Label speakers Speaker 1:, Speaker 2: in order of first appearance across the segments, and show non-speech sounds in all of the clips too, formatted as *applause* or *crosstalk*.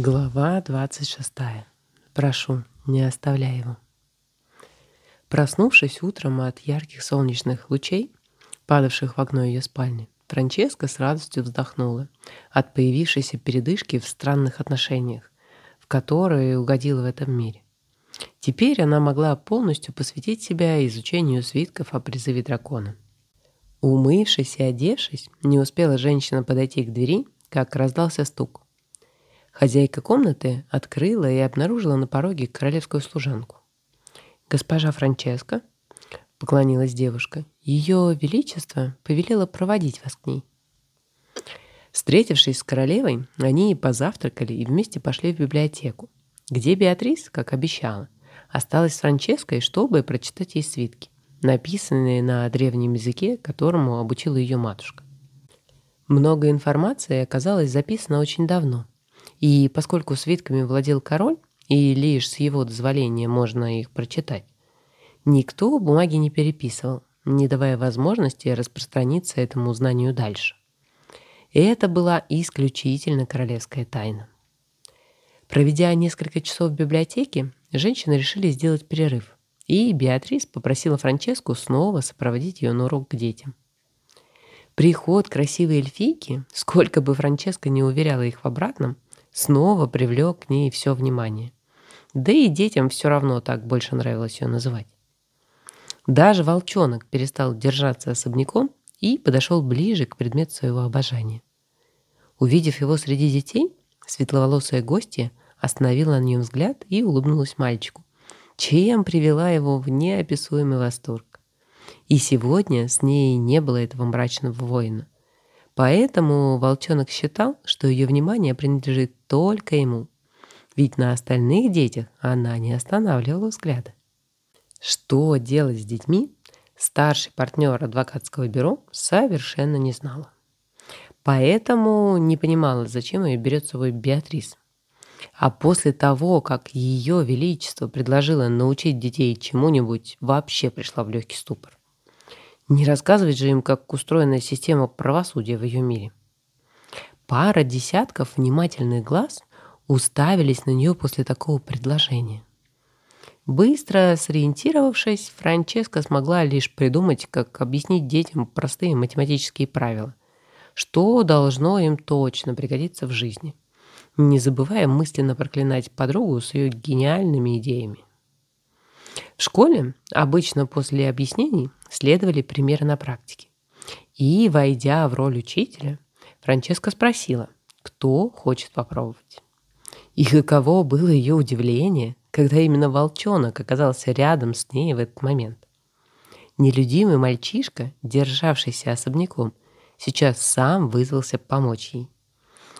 Speaker 1: Глава 26. Прошу, не оставляй его. Проснувшись утром от ярких солнечных лучей, падавших в окно ее спальни, Франческа с радостью вздохнула от появившейся передышки в странных отношениях, в которые угодила в этом мире. Теперь она могла полностью посвятить себя изучению свитков о призыве дракона. Умывшись и одевшись, не успела женщина подойти к двери, как раздался стук. Хозяйка комнаты открыла и обнаружила на пороге королевскую служанку. «Госпожа Франческа», — поклонилась девушка, — «ее величество повелело проводить вас к ней». Встретившись с королевой, они позавтракали и вместе пошли в библиотеку, где Беатрис, как обещала, осталась с Франческой, чтобы прочитать ей свитки, написанные на древнем языке, которому обучила ее матушка. Много информации оказалось записано очень давно — и поскольку свитками владел король, и лишь с его дозволения можно их прочитать, никто бумаги не переписывал, не давая возможности распространиться этому знанию дальше. И это была исключительно королевская тайна. Проведя несколько часов в библиотеке, женщины решили сделать перерыв, и Беатрис попросила Франческу снова сопроводить ее на урок к детям. Приход красивой эльфийки, сколько бы Франческа не уверяла их в обратном, снова привлек к ней все внимание. Да и детям все равно так больше нравилось ее называть. Даже волчонок перестал держаться особняком и подошел ближе к предмету своего обожания. Увидев его среди детей, светловолосая гостья остановила на нем взгляд и улыбнулась мальчику, чем привела его в неописуемый восторг. И сегодня с ней не было этого мрачного воина — Поэтому волчонок считал, что ее внимание принадлежит только ему. Ведь на остальных детях она не останавливала взгляда. Что делать с детьми, старший партнер адвокатского бюро совершенно не знала. Поэтому не понимала, зачем ее берет с собой Беатрис. А после того, как ее величество предложило научить детей чему-нибудь, вообще пришла в легкий ступор. Не рассказывать же им, как устроена система правосудия в ее мире. Пара десятков внимательных глаз уставились на нее после такого предложения. Быстро сориентировавшись, Франческа смогла лишь придумать, как объяснить детям простые математические правила, что должно им точно пригодиться в жизни, не забывая мысленно проклинать подругу с ее гениальными идеями. В школе обычно после объяснений следовали примеры на практике. И, войдя в роль учителя, Франческа спросила, кто хочет попробовать. И каково было ее удивление, когда именно волчонок оказался рядом с ней в этот момент. Нелюдимый мальчишка, державшийся особняком, сейчас сам вызвался помочь ей.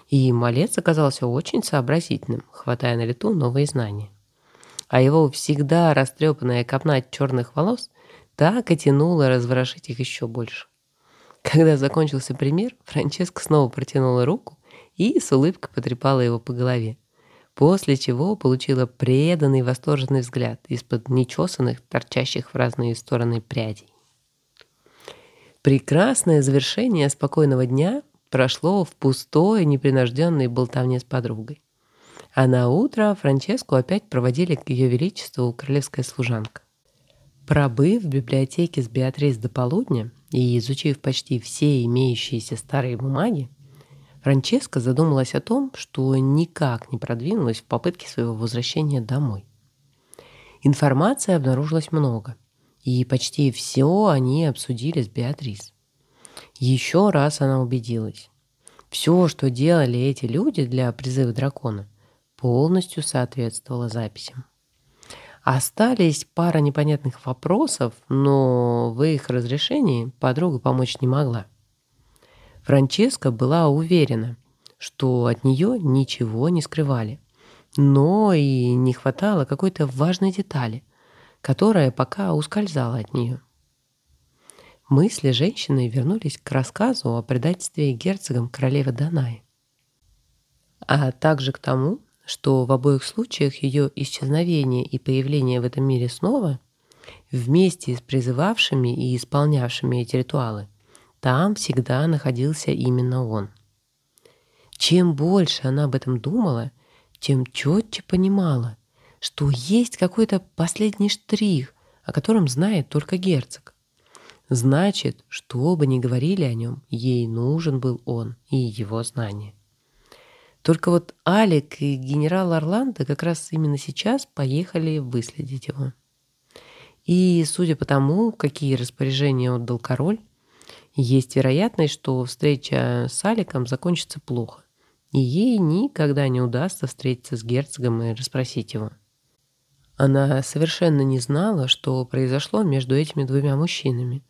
Speaker 1: И малец оказался очень сообразительным, хватая на лету новые знания а его всегда растрепанная копна черных волос так и тянула разворошить их еще больше. Когда закончился пример, Франческа снова протянула руку и с улыбкой потрепала его по голове, после чего получила преданный восторженный взгляд из-под нечесанных, торчащих в разные стороны прядей. Прекрасное завершение спокойного дня прошло в пустой, непринужденной болтовне с подругой. А на утро Франческу опять проводили к ее величеству королевская служанка. Пробыв в библиотеке с Беатрис до полудня и изучив почти все имеющиеся старые бумаги, Франческа задумалась о том, что никак не продвинулась в попытке своего возвращения домой. Информации обнаружилось много, и почти все они обсудили с Беатрис. Еще раз она убедилась. Все, что делали эти люди для призыва дракона – полностью соответствовала записям. Остались пара непонятных вопросов, но в их разрешении подруга помочь не могла. Франческа была уверена, что от нее ничего не скрывали, но и не хватало какой-то важной детали, которая пока ускользала от нее. Мысли женщины вернулись к рассказу о предательстве герцогом королевы Данаи, а также к тому, что в обоих случаях ее исчезновение и появление в этом мире снова вместе с призывавшими и исполнявшими эти ритуалы, там всегда находился именно он. Чем больше она об этом думала, тем четче понимала, что есть какой-то последний штрих, о котором знает только герцог. Значит, что бы ни говорили о нем, ей нужен был он и его знания. Только вот Алик и генерал Орландо как раз именно сейчас поехали выследить его. И судя по тому, какие распоряжения отдал король, есть вероятность, что встреча с Аликом закончится плохо, и ей никогда не удастся встретиться с герцогом и расспросить его. Она совершенно не знала, что произошло между этими двумя мужчинами.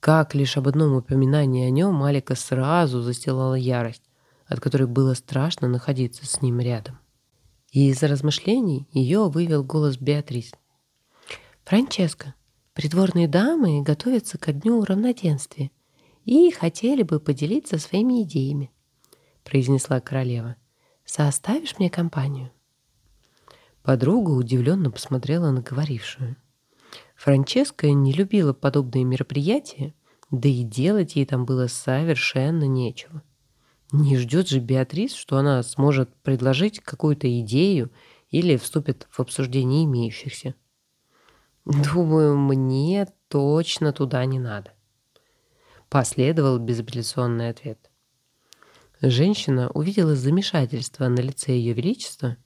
Speaker 1: Как лишь об одном упоминании о нем Алика сразу застилала ярость, от которой было страшно находиться с ним рядом. И из размышлений ее вывел голос Беатрис. «Франческо, придворные дамы готовятся ко дню равноденствия и хотели бы поделиться своими идеями», произнесла королева. «Составишь мне компанию?» Подруга удивленно посмотрела на говорившую. Франческа не любила подобные мероприятия, да и делать ей там было совершенно нечего. Не ждет же Беатрис, что она сможет предложить какую-то идею или вступит в обсуждение имеющихся. Думаю, мне точно туда не надо. Последовал безапелляционный ответ. Женщина увидела замешательство на лице Ее Величества,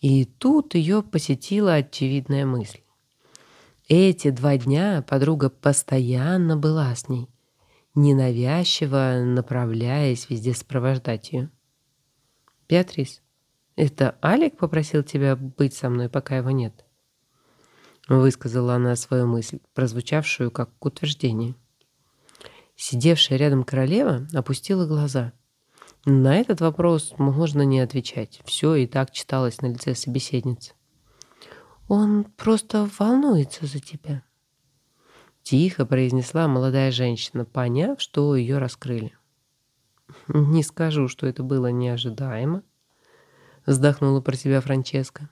Speaker 1: и тут ее посетила очевидная мысль. Эти два дня подруга постоянно была с ней, ненавязчиво направляясь везде сопровождать ее. «Беатрис, это Алик попросил тебя быть со мной, пока его нет?» Высказала она свою мысль, прозвучавшую как утверждение. Сидевшая рядом королева опустила глаза. На этот вопрос можно не отвечать. Все и так читалось на лице собеседницы. «Он просто волнуется за тебя», Тихо произнесла молодая женщина, поняв, что ее раскрыли. «Не скажу, что это было неожидаемо», — вздохнула про себя Франческа.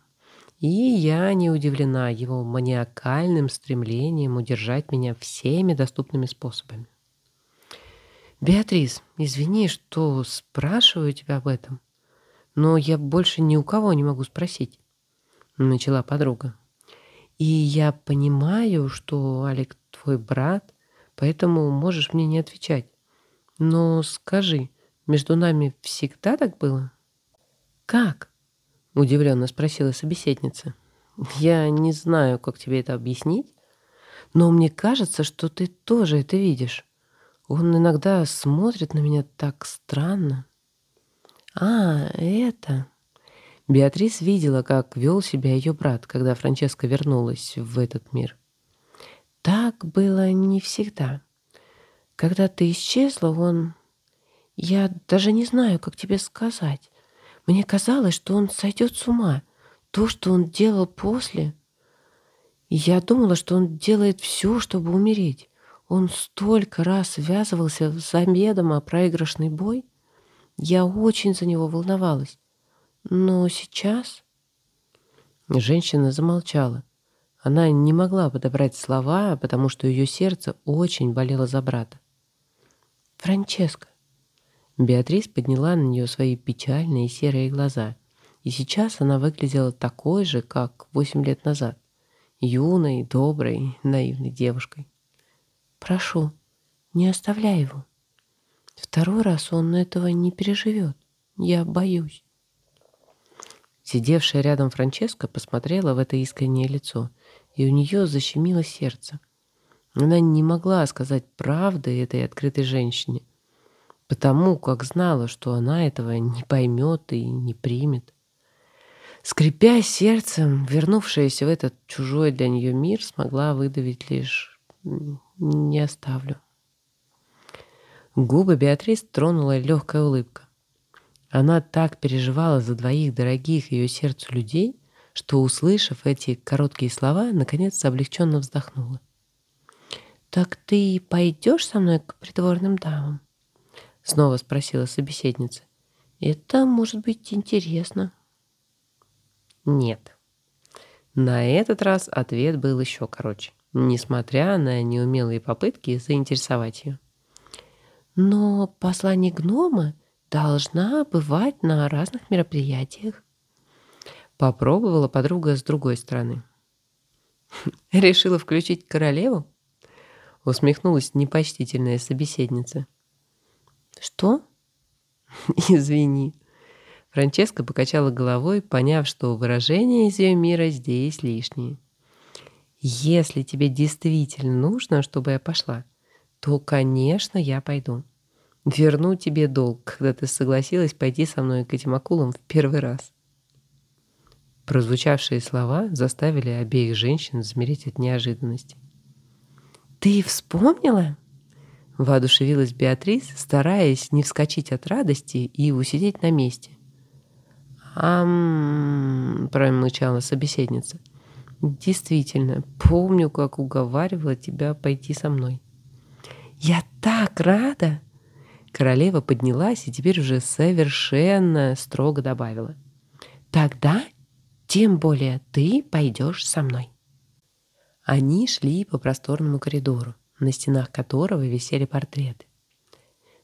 Speaker 1: «И я не удивлена его маниакальным стремлением удержать меня всеми доступными способами». «Беатрис, извини, что спрашиваю тебя об этом, но я больше ни у кого не могу спросить», — начала подруга. «И я понимаю, что Алик твой брат, поэтому можешь мне не отвечать. Но скажи, между нами всегда так было? Как? Удивленно спросила собеседница. Я не знаю, как тебе это объяснить, но мне кажется, что ты тоже это видишь. Он иногда смотрит на меня так странно. А, это... Беатрис видела, как вел себя ее брат, когда Франческа вернулась в этот мир. Так было не всегда. Когда ты исчезла, он... Я даже не знаю, как тебе сказать. Мне казалось, что он сойдет с ума. То, что он делал после... Я думала, что он делает все, чтобы умереть. Он столько раз связывался с замедом о проигрышный бой. Я очень за него волновалась. Но сейчас... Женщина замолчала. Она не могла подобрать слова, потому что ее сердце очень болело за брата. «Франческо!» Беатрис подняла на нее свои печальные серые глаза, и сейчас она выглядела такой же, как восемь лет назад, юной, доброй, наивной девушкой. «Прошу, не оставляй его. Второй раз он этого не переживет. Я боюсь». Сидевшая рядом Франческа посмотрела в это искреннее лицо – и у нее защемило сердце. Она не могла сказать правды этой открытой женщине, потому как знала, что она этого не поймет и не примет. Скрипя сердцем, вернувшаяся в этот чужой для нее мир, смогла выдавить лишь «не оставлю». Губы Беатрис тронула легкая улыбка. Она так переживала за двоих дорогих ее сердцу людей, что, услышав эти короткие слова, наконец облегченно вздохнула. «Так ты пойдешь со мной к придворным дамам?» Снова спросила собеседница. «Это может быть интересно». «Нет». На этот раз ответ был еще короче, несмотря на неумелые попытки заинтересовать ее. «Но послание гнома должна бывать на разных мероприятиях», Попробовала подруга с другой стороны. *laughs* «Решила включить королеву?» Усмехнулась непочтительная собеседница. «Что?» *laughs* «Извини». Франческа покачала головой, поняв, что выражения из ее мира здесь лишние. «Если тебе действительно нужно, чтобы я пошла, то, конечно, я пойду. Верну тебе долг, когда ты согласилась пойти со мной к этим акулам в первый раз». Прозвучавшие слова заставили обеих женщин замереть от неожиданности. «Ты вспомнила?» Воодушевилась Беатрис, стараясь не вскочить от радости и усидеть на месте. «Ам...» — промычала собеседница. «Действительно, помню, как уговаривала тебя пойти со мной». «Я так рада!» Королева поднялась и теперь уже совершенно строго добавила. «Тогда тем более ты пойдешь со мной». Они шли по просторному коридору, на стенах которого висели портреты.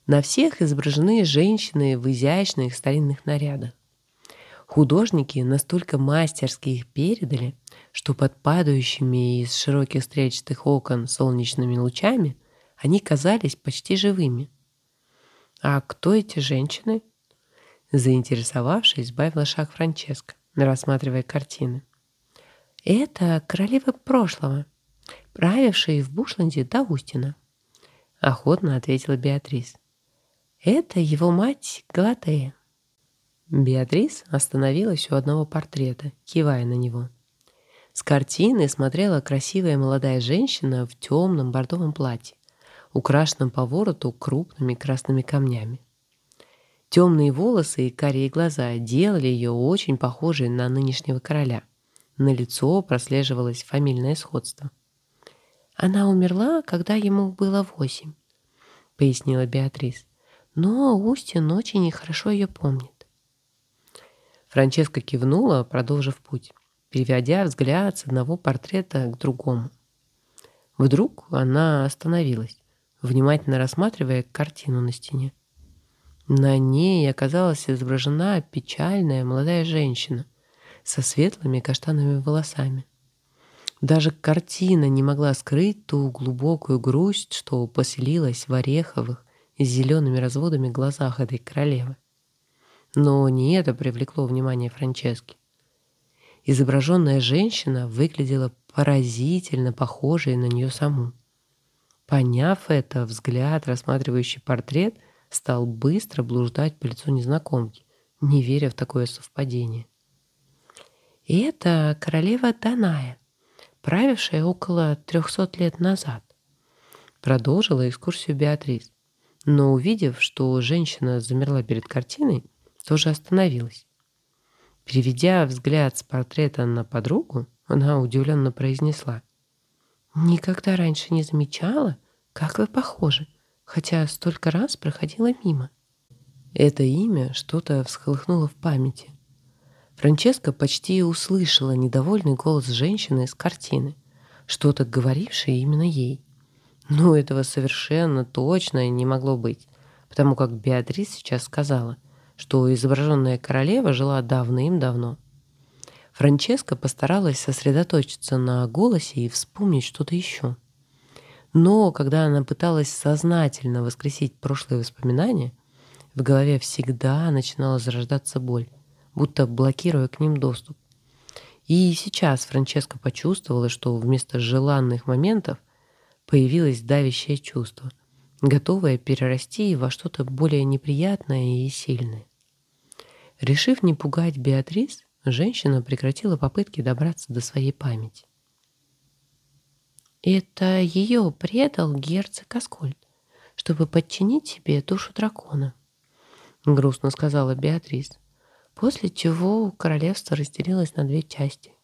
Speaker 1: На всех изображены женщины в изящных старинных нарядах. Художники настолько мастерски их передали, что под падающими из широких стрельчатых окон солнечными лучами они казались почти живыми. «А кто эти женщины?» Заинтересовавшись, сбавила шаг Франческо рассматривая картины. «Это королевы прошлого, правившие в Бушланде до Устина», — охотно ответила Беатрис. «Это его мать Галатея». Беатрис остановилась у одного портрета, кивая на него. С картины смотрела красивая молодая женщина в темном бордовом платье, украшенном по вороту крупными красными камнями. Темные волосы и карие глаза делали ее очень похожей на нынешнего короля. На лицо прослеживалось фамильное сходство. «Она умерла, когда ему было восемь», — пояснила Беатрис. «Но Устин очень нехорошо ее помнит». Франческа кивнула, продолжив путь, переводя взгляд с одного портрета к другому. Вдруг она остановилась, внимательно рассматривая картину на стене. На ней оказалась изображена печальная молодая женщина со светлыми каштановыми волосами. Даже картина не могла скрыть ту глубокую грусть, что поселилась в ореховых с зелеными разводами глазах этой королевы. Но не это привлекло внимание Франчески. Изображенная женщина выглядела поразительно похожей на нее саму. Поняв это, взгляд, рассматривающий портрет – стал быстро блуждать по лицу незнакомки, не веря в такое совпадение. И это королева Даная, правившая около трехсот лет назад. Продолжила экскурсию Беатрис, но увидев, что женщина замерла перед картиной, тоже остановилась. Переведя взгляд с портрета на подругу, она удивленно произнесла. «Никогда раньше не замечала, как вы похожи хотя столько раз проходила мимо. Это имя что-то всколыхнуло в памяти. Франческа почти услышала недовольный голос женщины из картины, что-то говорившее именно ей. Но этого совершенно точно не могло быть, потому как Беатрис сейчас сказала, что изображенная королева жила давным-давно. Франческа постаралась сосредоточиться на голосе и вспомнить что-то еще. Но когда она пыталась сознательно воскресить прошлые воспоминания, в голове всегда начинала зарождаться боль, будто блокируя к ним доступ. И сейчас Франческа почувствовала, что вместо желанных моментов появилось давящее чувство, готовое перерасти во что-то более неприятное и сильное. Решив не пугать Беатрис, женщина прекратила попытки добраться до своей памяти. Это ее предал герцог Аскольд, чтобы подчинить себе душу дракона, грустно сказала Беатрис, после чего королевство разделилось на две части.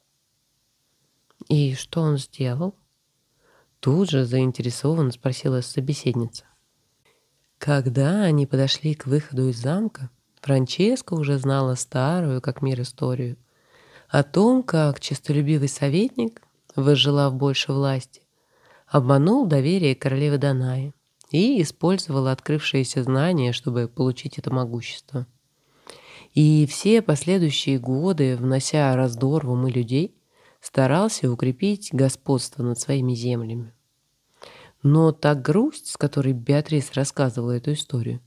Speaker 1: И что он сделал? Тут же заинтересованно спросила собеседница. Когда они подошли к выходу из замка, Франческа уже знала старую, как мир, историю о том, как честолюбивый советник, выжелав больше власти, обманул доверие королевы Данаи и использовал открывшиеся знания, чтобы получить это могущество. И все последующие годы, внося раздор в умы людей, старался укрепить господство над своими землями. Но та грусть, с которой Беатрис рассказывала эту историю,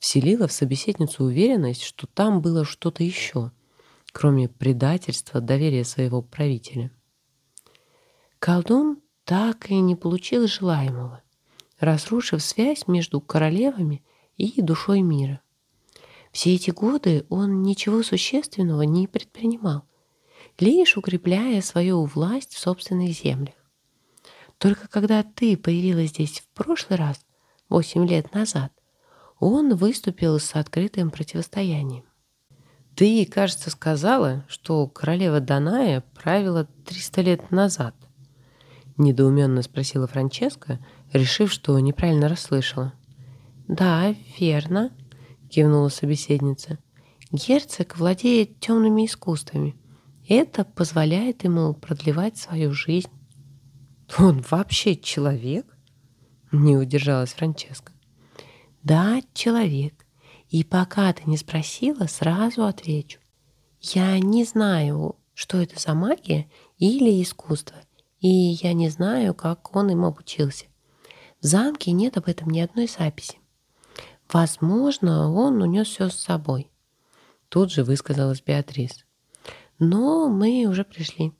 Speaker 1: вселила в собеседницу уверенность, что там было что-то еще, кроме предательства доверия своего правителя. Колдун так и не получил желаемого, разрушив связь между королевами и душой мира. Все эти годы он ничего существенного не предпринимал, лишь укрепляя свою власть в собственных землях. Только когда ты появилась здесь в прошлый раз, восемь лет назад, он выступил с открытым противостоянием. Ты, кажется, сказала, что королева Даная правила 300 лет назад. Недоуменно спросила Франческа, решив, что неправильно расслышала. Да, верно, кивнула собеседница. Герцог владеет темными искусствами. Это позволяет ему продлевать свою жизнь. Он вообще человек? Не удержалась Франческа. Да, человек. И пока ты не спросила, сразу отвечу. Я не знаю, что это за магия или искусство, и я не знаю, как он им обучился. В замке нет об этом ни одной записи. Возможно, он унес все с собой. Тут же высказалась Беатрис. Но мы уже пришли.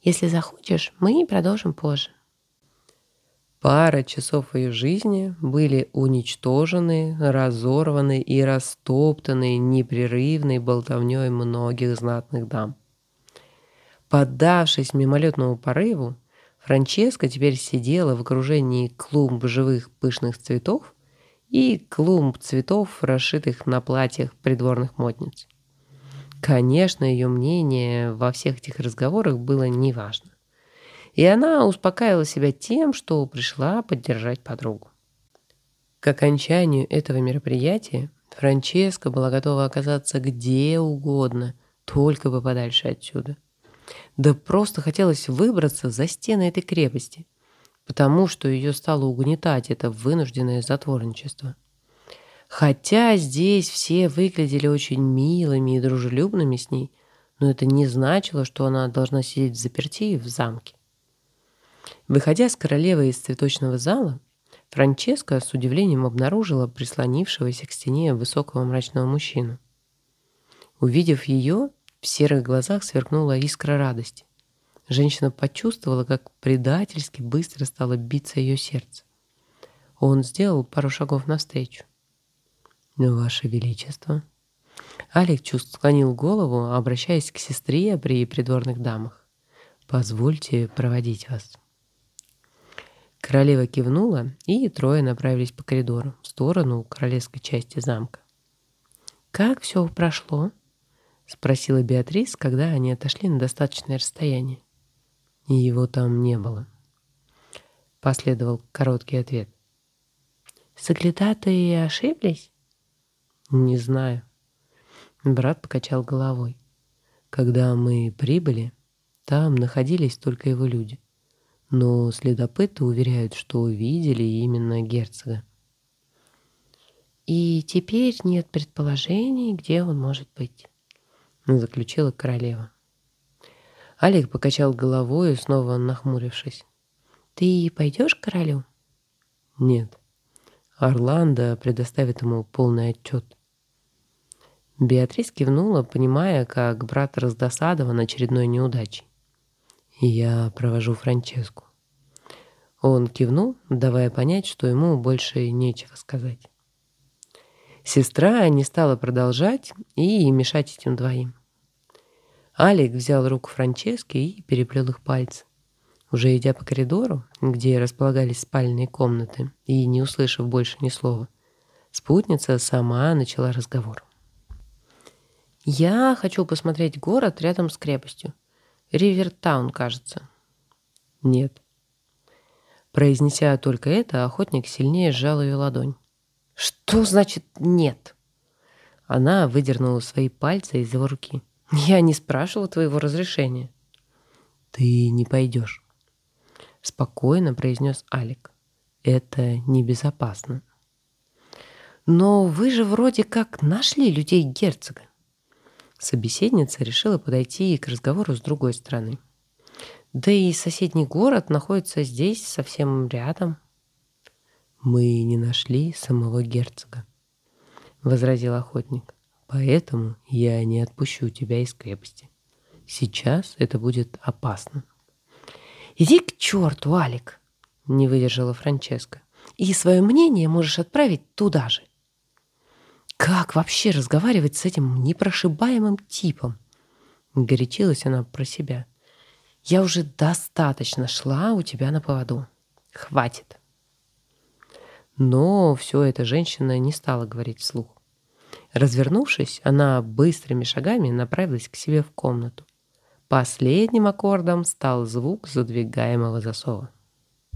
Speaker 1: Если захочешь, мы продолжим позже. Пара часов ее жизни были уничтожены, разорваны и растоптаны непрерывной болтовней многих знатных дам. Поддавшись мимолетному порыву, Франческа теперь сидела в окружении клумб живых пышных цветов и клумб цветов, расшитых на платьях придворных модниц. Конечно, ее мнение во всех этих разговорах было неважно и она успокаивала себя тем, что пришла поддержать подругу. К окончанию этого мероприятия Франческа была готова оказаться где угодно, только бы подальше отсюда. Да просто хотелось выбраться за стены этой крепости, потому что ее стало угнетать это вынужденное затворничество. Хотя здесь все выглядели очень милыми и дружелюбными с ней, но это не значило, что она должна сидеть в заперти в замке. Выходя с королевы из цветочного зала, Франческа с удивлением обнаружила прислонившегося к стене высокого мрачного мужчину. Увидев ее, в серых глазах сверкнула искра радости. Женщина почувствовала, как предательски быстро стало биться ее сердце. Он сделал пару шагов навстречу. «Ваше Величество!» Алик чувств склонил голову, обращаясь к сестре при придворных дамах. «Позвольте проводить вас». Королева кивнула, и трое направились по коридору в сторону королевской части замка. «Как все прошло?» — спросила Беатрис, когда они отошли на достаточное расстояние. И его там не было. Последовал короткий ответ. «Соглядатые ошиблись?» «Не знаю». Брат покачал головой. «Когда мы прибыли, там находились только его люди но следопыты уверяют, что видели именно герцога. «И теперь нет предположений, где он может быть», — заключила королева. Олег покачал головой, снова нахмурившись. «Ты пойдешь к королю?» «Нет. Орландо предоставит ему полный отчет». Беатрис кивнула, понимая, как брат раздосадован очередной неудачей я провожу Франческу». Он кивнул, давая понять, что ему больше нечего сказать. Сестра не стала продолжать и мешать этим двоим. Алик взял руку Франчески и переплел их пальцы. Уже идя по коридору, где располагались спальные комнаты, и не услышав больше ни слова, спутница сама начала разговор. «Я хочу посмотреть город рядом с крепостью. Ривертаун, кажется. Нет. Произнеся только это, охотник сильнее сжал ее ладонь. Что значит «нет»? Она выдернула свои пальцы из его руки. Я не спрашивала твоего разрешения. Ты не пойдешь. Спокойно произнес Алик. Это небезопасно. Но вы же вроде как нашли людей герцога. Собеседница решила подойти к разговору с другой стороны. Да и соседний город находится здесь, совсем рядом. «Мы не нашли самого герцога», — возразил охотник. «Поэтому я не отпущу тебя из крепости. Сейчас это будет опасно».
Speaker 2: «Иди к черту, Алик!» — не выдержала Франческа. «И свое мнение можешь отправить туда же». Как вообще разговаривать с этим непрошибаемым типом? Горячилась она про себя. Я уже достаточно шла у тебя на поводу. Хватит.
Speaker 1: Но все это женщина не стала говорить вслух. Развернувшись, она быстрыми шагами направилась к себе в комнату. Последним аккордом стал звук задвигаемого засова.